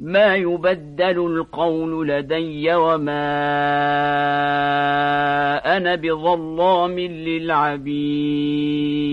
ما يبدل القول لدي وما أنا بظلام للعبيد.